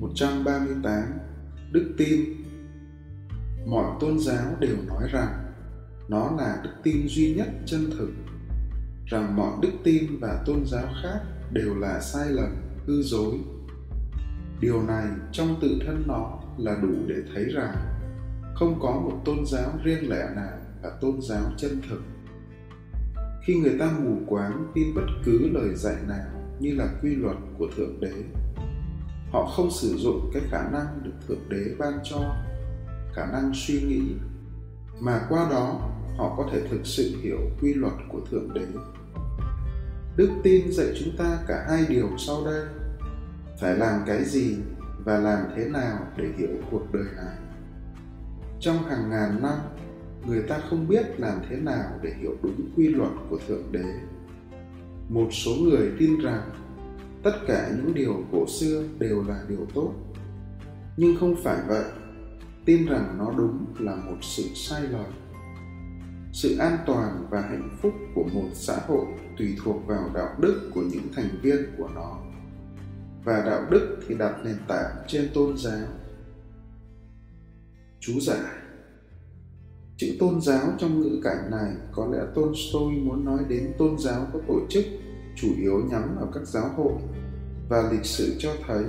138 Đức tin. Mọi tôn giáo đều nói rằng, nó là đức tin duy nhất chân thực. Rằng mọi đức tin và tôn giáo khác đều là sai lầm, hư dối. Điều này trong tự thân nó là đủ để thấy rằng, không có một tôn giáo riêng lẻ nào là tôn giáo chân thực. Khi người ta mù quáng tin bất cứ lời dạy nào như là quy luật của thượng đế họ không sử dụng cái khả năng được thượng đế ban cho, khả năng suy nghĩ, mà qua đó họ có thể thực sự hiểu quy luật của thượng đế. Đức tin dạy chúng ta cả hai điều sau đây, phải làm cái gì và làm thế nào để hiểu cuộc đời này. Trong hàng ngàn năm, người ta không biết làm thế nào để hiểu đúng quy luật của thượng đế. Một số người tin rằng tất cả những điều cổ xưa đều là điều tốt. Nhưng không phải vậy. Tin rằng nó đúng là một sự sai lầm. Sự an toàn và hạnh phúc của một xã hội tùy thuộc vào đạo đức của những thành viên của nó. Và đạo đức thì đặt nền tảng trên tôn giáo. Chú giải chữ tôn giáo trong ngữ cảnh này có lẽ tolstoy muốn nói đến tôn giáo có tổ chức chủ yếu nhắm vào các giáo hội. Và lịch sử cho thấy,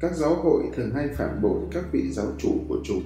các giáo hội thường hay phản bội các vị giáo chủ của chúng.